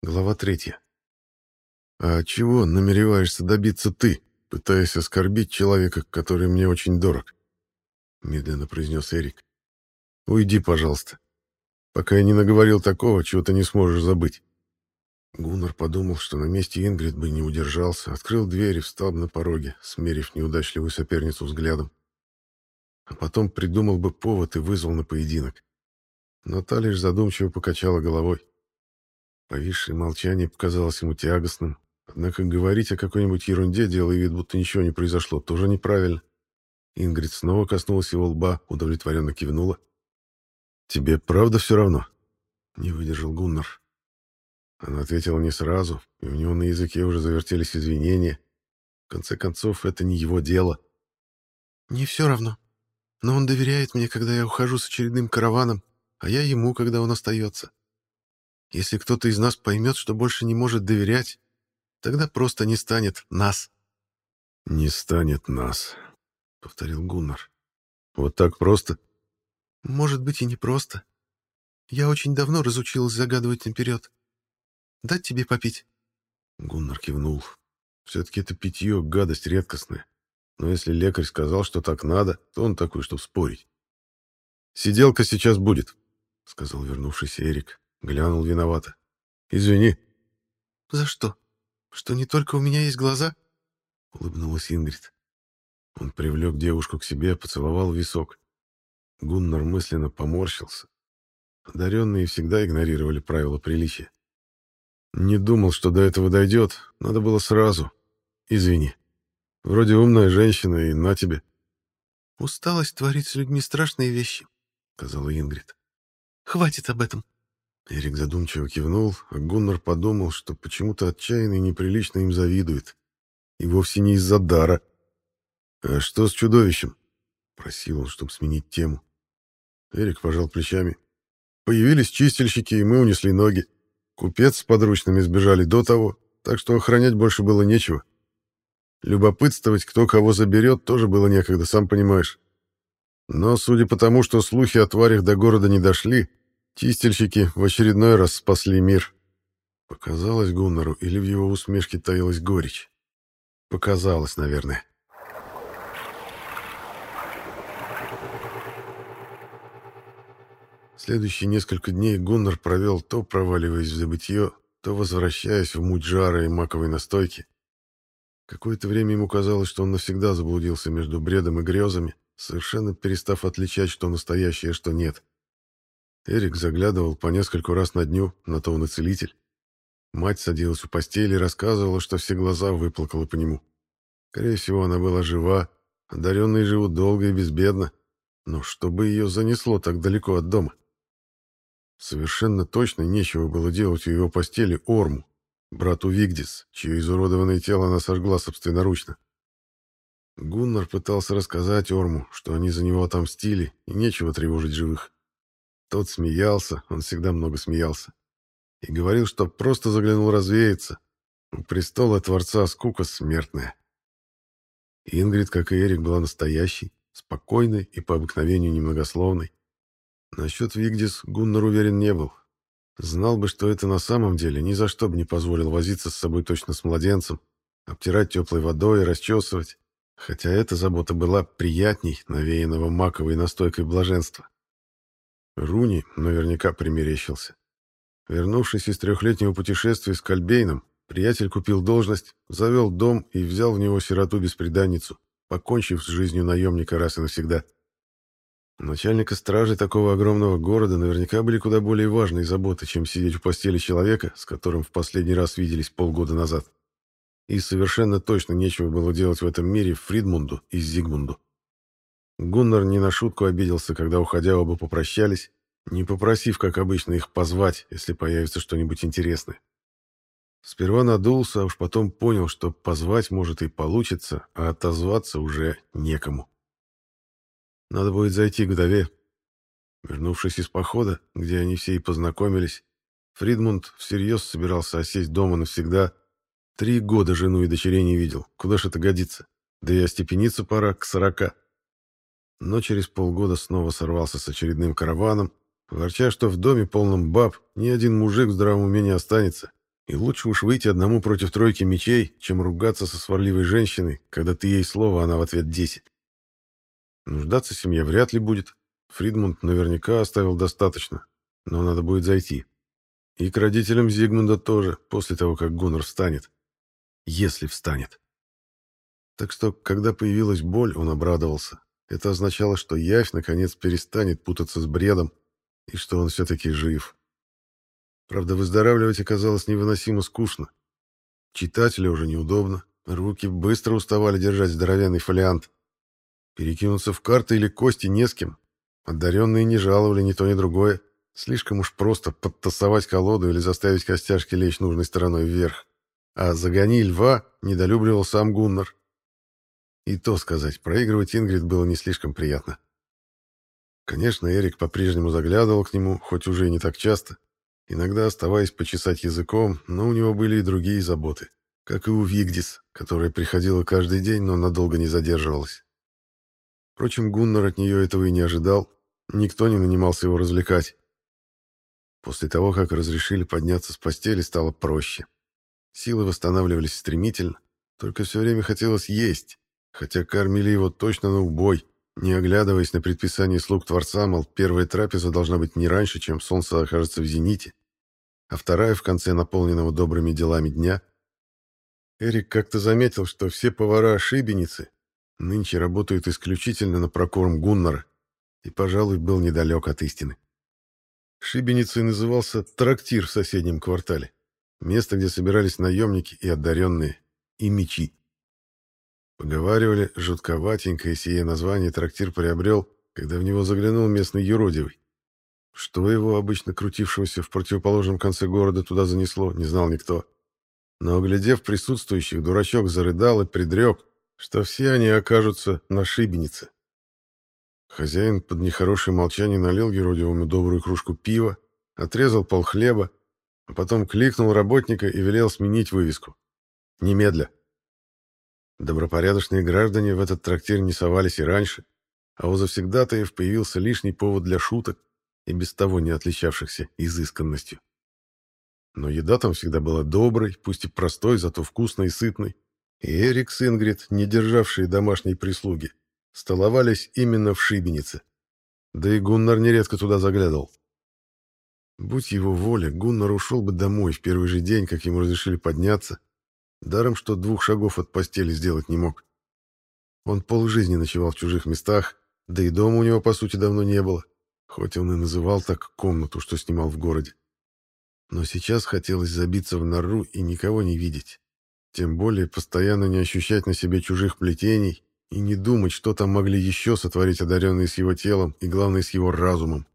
Глава третья. «А чего намереваешься добиться ты, пытаясь оскорбить человека, который мне очень дорог?» Медленно произнес Эрик. «Уйди, пожалуйста, пока я не наговорил такого, чего ты не сможешь забыть». Гуннар подумал, что на месте Ингрид бы не удержался, открыл дверь и встал на пороге, смерив неудачливую соперницу взглядом. А потом придумал бы повод и вызвал на поединок. Но та лишь задумчиво покачала головой. Повисшее молчание показалось ему тягостным, однако говорить о какой-нибудь ерунде, делая вид, будто ничего не произошло, тоже неправильно. Ингрид снова коснулась его лба, удовлетворенно кивнула. «Тебе правда все равно?» — не выдержал Гуннар. Она ответила не сразу, и у него на языке уже завертелись извинения. В конце концов, это не его дело. «Не все равно. Но он доверяет мне, когда я ухожу с очередным караваном, а я ему, когда он остается. Если кто-то из нас поймет, что больше не может доверять, тогда просто не станет нас. «Не станет нас», — повторил Гуннар. «Вот так просто?» «Может быть, и не просто. Я очень давно разучилась загадывать наперед. Дать тебе попить?» Гуннар кивнул. «Все-таки это питье — гадость редкостная. Но если лекарь сказал, что так надо, то он такой, что спорить». «Сиделка сейчас будет», — сказал вернувшийся Эрик. Глянул виновато. «Извини». «За что? Что не только у меня есть глаза?» Улыбнулась Ингрид. Он привлек девушку к себе, поцеловал висок. Гуннар мысленно поморщился. Одаренные всегда игнорировали правила приличия. «Не думал, что до этого дойдет. Надо было сразу. Извини. Вроде умная женщина, и на тебе». «Усталость творит с людьми страшные вещи», — сказала Ингрид. «Хватит об этом». Эрик задумчиво кивнул, а Гуннар подумал, что почему-то отчаянно и неприлично им завидует. И вовсе не из-за дара. «А что с чудовищем?» — просил он, чтобы сменить тему. Эрик пожал плечами. «Появились чистильщики, и мы унесли ноги. Купец с подручными сбежали до того, так что охранять больше было нечего. Любопытствовать, кто кого заберет, тоже было некогда, сам понимаешь. Но, судя по тому, что слухи о тварях до города не дошли, Чистильщики в очередной раз спасли мир. Показалось Гуннару, или в его усмешке таилась горечь? Показалось, наверное. Следующие несколько дней Гуннар провел то проваливаясь в забытье, то возвращаясь в муть жара и маковой настойки. Какое-то время ему казалось, что он навсегда заблудился между бредом и грезами, совершенно перестав отличать, что настоящее, что нет. — Эрик заглядывал по нескольку раз на дню, на то он и целитель. Мать садилась у постели и рассказывала, что все глаза выплакала по нему. Скорее всего, она была жива, одаренные живут долго и безбедно. Но чтобы ее занесло так далеко от дома? Совершенно точно нечего было делать у его постели Орму, брату Вигдис, чье изуродованное тело она сожгла собственноручно. Гуннар пытался рассказать Орму, что они за него отомстили, и нечего тревожить живых. Тот смеялся, он всегда много смеялся. И говорил, что просто заглянул развеяться. У престола Творца скука смертная. Ингрид, как и Эрик, была настоящей, спокойной и по обыкновению немногословной. Насчет Вигдис Гуннар уверен не был. Знал бы, что это на самом деле, ни за что бы не позволил возиться с собой точно с младенцем, обтирать теплой водой и расчесывать, хотя эта забота была приятней навеянного маковой настойкой блаженства. Руни наверняка примерещился. Вернувшись из трехлетнего путешествия с Кальбейном, приятель купил должность, завел дом и взял в него сироту-бесприданницу, покончив с жизнью наемника раз и навсегда. У начальника стражи такого огромного города наверняка были куда более важные заботы, чем сидеть в постели человека, с которым в последний раз виделись полгода назад. И совершенно точно нечего было делать в этом мире Фридмунду и Зигмунду. Гуннар не на шутку обиделся, когда, уходя, оба попрощались, не попросив, как обычно, их позвать, если появится что-нибудь интересное. Сперва надулся, а уж потом понял, что позвать может и получится, а отозваться уже некому. Надо будет зайти к вдове. Вернувшись из похода, где они все и познакомились, Фридмунд всерьез собирался осесть дома навсегда. Три года жену и дочерей не видел. Куда ж это годится? Да и остепениться пора к сорока но через полгода снова сорвался с очередным караваном, ворча, что в доме полном баб ни один мужик в здравом уме не останется, И лучше уж выйти одному против тройки мечей, чем ругаться со сварливой женщиной, когда ты ей слово, а она в ответ десять. Нуждаться семья вряд ли будет. Фридмунд наверняка оставил достаточно, но надо будет зайти. И к родителям Зигмунда тоже, после того, как Гуннар встанет. Если встанет. Так что, когда появилась боль, он обрадовался. Это означало, что Явь наконец перестанет путаться с бредом, и что он все-таки жив. Правда, выздоравливать оказалось невыносимо скучно. Читателю уже неудобно, руки быстро уставали держать здоровенный фолиант. Перекинуться в карты или кости не с кем. Одаренные не жаловали ни то, ни другое. Слишком уж просто подтасовать колоду или заставить костяшки лечь нужной стороной вверх. А «Загони льва» недолюбливал сам Гуннар. И то сказать, проигрывать Ингрид было не слишком приятно. Конечно, Эрик по-прежнему заглядывал к нему, хоть уже и не так часто, иногда оставаясь почесать языком, но у него были и другие заботы, как и у Вигдис, которая приходила каждый день, но надолго не задерживалась. Впрочем, Гуннар от нее этого и не ожидал, никто не нанимался его развлекать. После того, как разрешили подняться с постели, стало проще. Силы восстанавливались стремительно, только все время хотелось есть, хотя кормили его точно на убой, не оглядываясь на предписание слуг Творца, мол, первая трапеза должна быть не раньше, чем солнце окажется в зените, а вторая в конце наполненного добрыми делами дня. Эрик как-то заметил, что все повара-ошибеницы нынче работают исключительно на прокорм Гуннара, и, пожалуй, был недалек от истины. Шибеницей назывался трактир в соседнем квартале. Место, где собирались наемники и одаренные, и мечи. Поговаривали, жутковатенькое сие название трактир приобрел, когда в него заглянул местный юродивый. Что его, обычно крутившегося в противоположном конце города, туда занесло, не знал никто. Но, оглядев присутствующих, дурачок зарыдал и предрек, что все они окажутся на шибенице. Хозяин под нехорошее молчание налил юродивому добрую кружку пива, отрезал пол хлеба, а потом кликнул работника и велел сменить вывеску. Немедля. Добропорядочные граждане в этот трактир не совались и раньше, а у завсегдатаев появился лишний повод для шуток и без того не отличавшихся изысканностью. Но еда там всегда была доброй, пусть и простой, зато вкусной и сытной, и Эрик с Ингрид, не державшие домашней прислуги, столовались именно в Шибенице. Да и Гуннар нередко туда заглядывал. Будь его воля, Гуннар ушел бы домой в первый же день, как ему разрешили подняться, Даром, что двух шагов от постели сделать не мог. Он полжизни ночевал в чужих местах, да и дома у него, по сути, давно не было, хоть он и называл так комнату, что снимал в городе. Но сейчас хотелось забиться в нору и никого не видеть. Тем более постоянно не ощущать на себе чужих плетений и не думать, что там могли еще сотворить одаренные с его телом и, главное, с его разумом.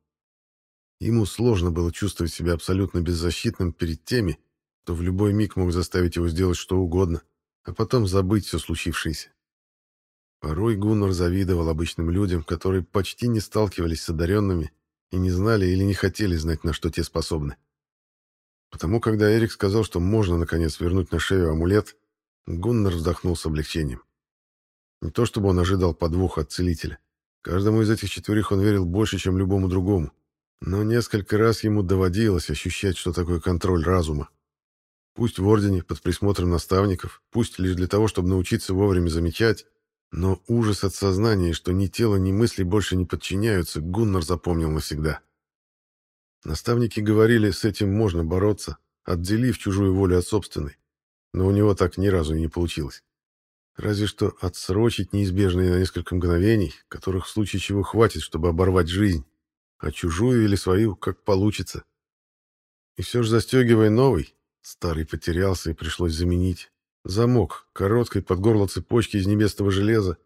Ему сложно было чувствовать себя абсолютно беззащитным перед теми, то в любой миг мог заставить его сделать что угодно, а потом забыть все случившееся. Порой Гуннар завидовал обычным людям, которые почти не сталкивались с одаренными и не знали или не хотели знать, на что те способны. Потому, когда Эрик сказал, что можно, наконец, вернуть на шею амулет, Гуннар вздохнул с облегчением. Не то чтобы он ожидал подвоха от целителя. Каждому из этих четверых он верил больше, чем любому другому. Но несколько раз ему доводилось ощущать, что такое контроль разума. Пусть в Ордене, под присмотром наставников, пусть лишь для того, чтобы научиться вовремя замечать, но ужас от сознания, что ни тело, ни мысли больше не подчиняются, Гуннар запомнил навсегда. Наставники говорили, с этим можно бороться, отделив чужую волю от собственной, но у него так ни разу не получилось. Разве что отсрочить неизбежные на несколько мгновений, которых в случае чего хватит, чтобы оборвать жизнь, а чужую или свою, как получится. И все же застегивая новый, Старый потерялся и пришлось заменить. Замок, короткой под горло цепочки из небесного железа.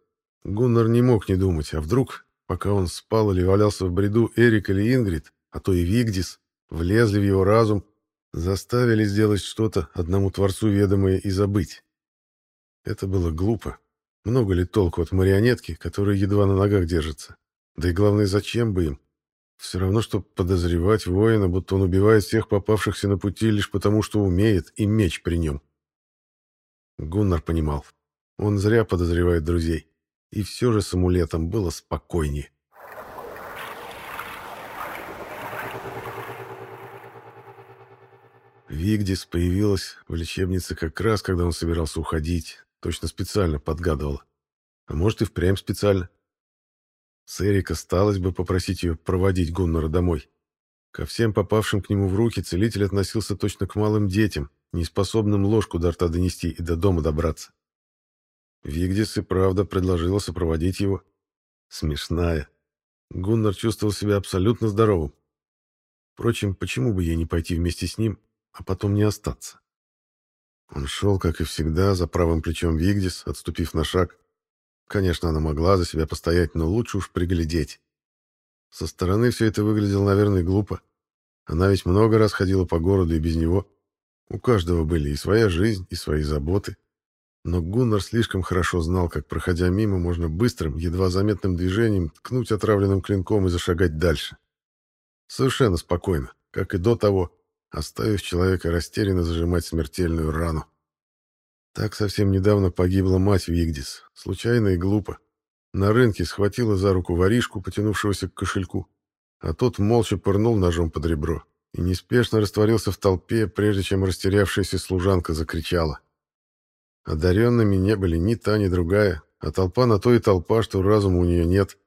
Гуннар не мог не думать, а вдруг, пока он спал или валялся в бреду, Эрик или Ингрид, а то и Вигдис, влезли в его разум, заставили сделать что-то одному Творцу ведомое и забыть. Это было глупо. Много ли толку от марионетки, которая едва на ногах держится? Да и главное, зачем бы им? Все равно, что подозревать воина, будто он убивает всех попавшихся на пути лишь потому, что умеет, и меч при нем. Гуннар понимал. Он зря подозревает друзей. И все же с амулетом было спокойнее. Вигдис появилась в лечебнице как раз, когда он собирался уходить. Точно специально подгадывала. А может и впрямь специально. С Эрик осталось бы попросить ее проводить Гуннера домой. Ко всем попавшим к нему в руки целитель относился точно к малым детям, неспособным ложку до рта донести и до дома добраться. Вигдис и правда предложила сопроводить его. Смешная. Гуннар чувствовал себя абсолютно здоровым. Впрочем, почему бы ей не пойти вместе с ним, а потом не остаться? Он шел, как и всегда, за правым плечом Вигдис, отступив на шаг. Конечно, она могла за себя постоять, но лучше уж приглядеть. Со стороны все это выглядело, наверное, глупо. Она ведь много раз ходила по городу и без него. У каждого были и своя жизнь, и свои заботы. Но Гуннар слишком хорошо знал, как, проходя мимо, можно быстрым, едва заметным движением ткнуть отравленным клинком и зашагать дальше. Совершенно спокойно, как и до того, оставив человека растерянно зажимать смертельную рану. Так совсем недавно погибла мать Вигдис, случайно и глупо. На рынке схватила за руку воришку, потянувшегося к кошельку, а тот молча пырнул ножом под ребро и неспешно растворился в толпе, прежде чем растерявшаяся служанка закричала. Одаренными не были ни та, ни другая, а толпа на то и толпа, что разума у нее нет.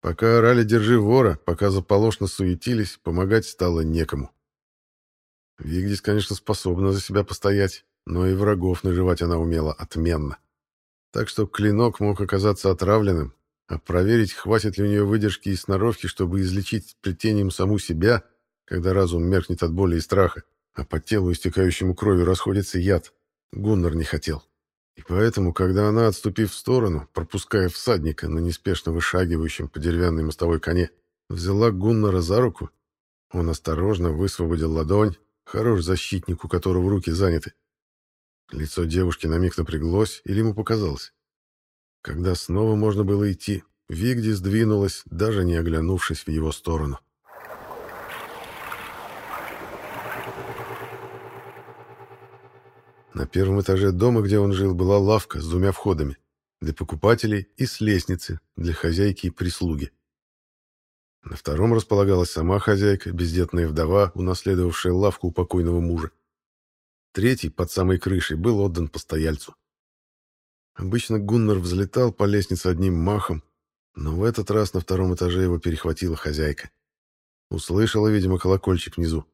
Пока орали «держи вора», пока заполошно суетились, помогать стало некому. Вигдис, конечно, способна за себя постоять, но и врагов наживать она умела отменно. Так что клинок мог оказаться отравленным, а проверить, хватит ли у нее выдержки и сноровки, чтобы излечить плетением саму себя, когда разум меркнет от боли и страха, а по телу, истекающему кровью, расходится яд, Гуннар не хотел. И поэтому, когда она, отступив в сторону, пропуская всадника на неспешно вышагивающем по деревянной мостовой коне, взяла Гуннара за руку, он осторожно высвободил ладонь, Хорош защитник, у которого руки заняты. Лицо девушки на миг напряглось, или ему показалось. Когда снова можно было идти, Вигди сдвинулась, даже не оглянувшись в его сторону. На первом этаже дома, где он жил, была лавка с двумя входами для покупателей и с лестницы для хозяйки и прислуги. На втором располагалась сама хозяйка, бездетная вдова, унаследовавшая лавку у покойного мужа. Третий, под самой крышей, был отдан постояльцу. Обычно Гуннар взлетал по лестнице одним махом, но в этот раз на втором этаже его перехватила хозяйка. Услышала, видимо, колокольчик внизу.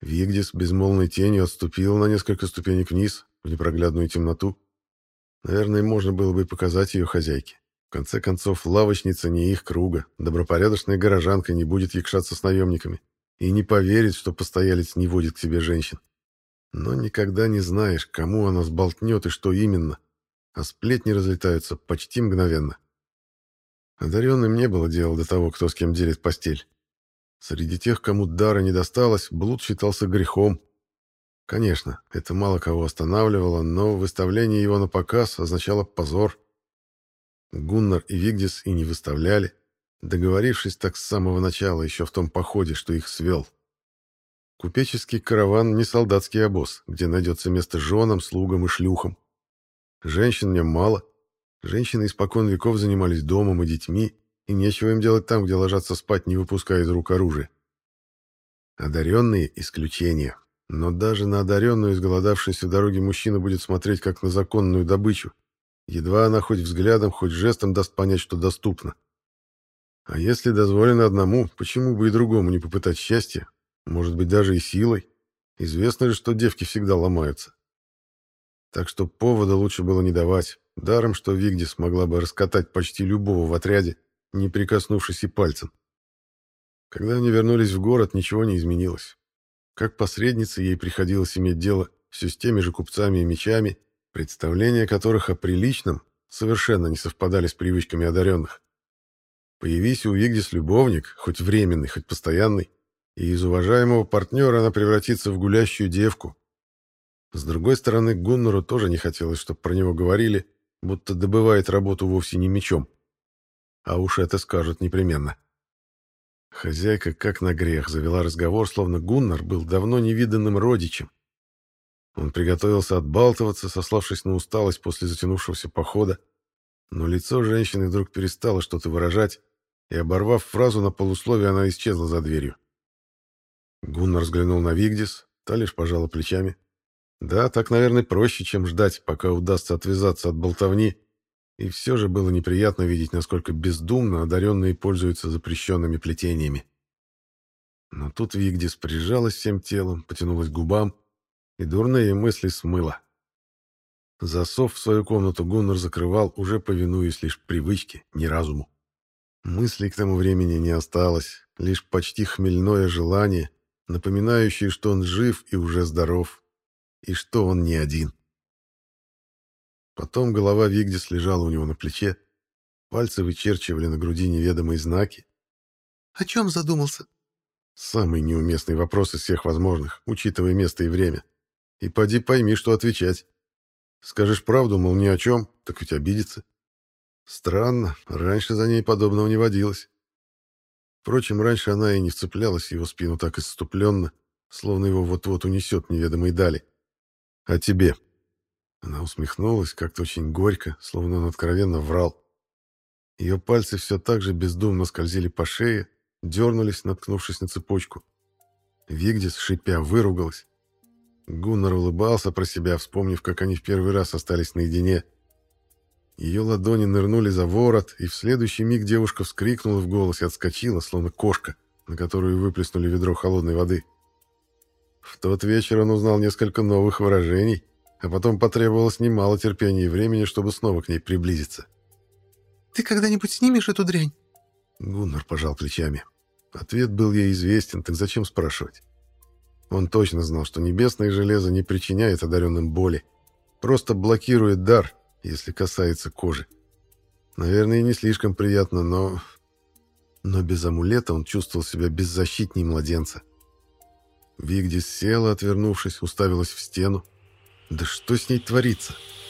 Вигдис безмолвной тенью отступил на несколько ступенек вниз, в непроглядную темноту. Наверное, можно было бы показать ее хозяйке. В конце концов, лавочница не их круга, добропорядочная горожанка не будет якшаться с наемниками и не поверит, что постоялец не водит к себе женщин. Но никогда не знаешь, кому она сболтнет и что именно, а сплетни разлетаются почти мгновенно. Одаренным не было дела до того, кто с кем делит постель. Среди тех, кому дара не досталось, блуд считался грехом. Конечно, это мало кого останавливало, но выставление его на показ означало позор. Гуннар и Вигдис и не выставляли, договорившись так с самого начала, еще в том походе, что их свел. Купеческий караван не солдатский обоз, где найдется место женам, слугам и шлюхам. Женщин в нем мало. Женщины испокон веков занимались домом и детьми, и нечего им делать там, где ложатся спать, не выпуская из рук оружия. Одаренные — исключение. Но даже на одаренную, изголодавшуюся в дороге мужчина будет смотреть как на законную добычу, Едва она хоть взглядом, хоть жестом даст понять, что доступно. А если дозволено одному, почему бы и другому не попытать счастья? Может быть, даже и силой? Известно же, что девки всегда ломаются. Так что повода лучше было не давать. Даром, что Вигдис смогла бы раскатать почти любого в отряде, не прикоснувшись и пальцем. Когда они вернулись в город, ничего не изменилось. Как посреднице ей приходилось иметь дело все с теми же купцами и мечами, представления которых о приличном совершенно не совпадали с привычками одаренных. Появись у Вигдис любовник, хоть временный, хоть постоянный, и из уважаемого партнера она превратится в гулящую девку. С другой стороны, Гуннору тоже не хотелось, чтобы про него говорили, будто добывает работу вовсе не мечом. А уж это скажут непременно. Хозяйка, как на грех, завела разговор, словно Гуннар был давно невиданным родичем, он приготовился отбалтываться, сославшись на усталость после затянувшегося похода, но лицо женщины вдруг перестало что-то выражать, и, оборвав фразу на полусловие, она исчезла за дверью. Гуннар взглянул на Вигдис, Та лишь пожала плечами. Да, так, наверное, проще, чем ждать, пока удастся отвязаться от болтовни. И все же было неприятно видеть, насколько бездумно одаренные пользуются запрещенными плетениями. Но тут Вигдис прижалась всем телом, потянулась к губам, и дурные мысли смыла. Засов в свою комнату Гуннар закрывал, уже повинуясь лишь привычке, не разуму. Мыслей к тому времени не осталось, лишь почти хмельное желание, напоминающее, что он жив и уже здоров, и что он не один. Потом голова Вигдис лежала у него на плече, пальцы вычерчивали на груди неведомые знаки. «О чем задумался?» Самый неуместный вопрос из всех возможных, учитывая место и время. И поди пойми, что отвечать. Скажешь правду, мол, ни о чем, так ведь обидится. Странно, раньше за ней подобного не водилось. Впрочем, раньше она и не вцеплялась его спину так исступленно, словно его вот-вот унесет неведомой дали. «А тебе?» Она усмехнулась как-то очень горько, словно он откровенно врал. Ее пальцы все так же бездумно скользили по шее, дернулись, наткнувшись на цепочку. Вигдис, шипя, выругалась. Гуннар улыбался про себя, вспомнив, как они в первый раз остались наедине. Ее ладони нырнули за ворот, и в следующий миг девушка вскрикнула в голос и отскочила, словно кошка, на которую выплеснули ведро холодной воды. В тот вечер он узнал несколько новых выражений, а потом потребовалось немало терпения и времени, чтобы снова к ней приблизиться. «Ты когда-нибудь снимешь эту дрянь?» Гуннар пожал плечами. Ответ был ей известен, так зачем спрашивать? Он точно знал, что небесное железо не причиняет одаренным боли, просто блокирует дар, если касается кожи. Наверное, и не слишком приятно, но... Но без амулета он чувствовал себя беззащитней младенца. Вигдис села, отвернувшись, уставилась в стену. Да что с ней творится? —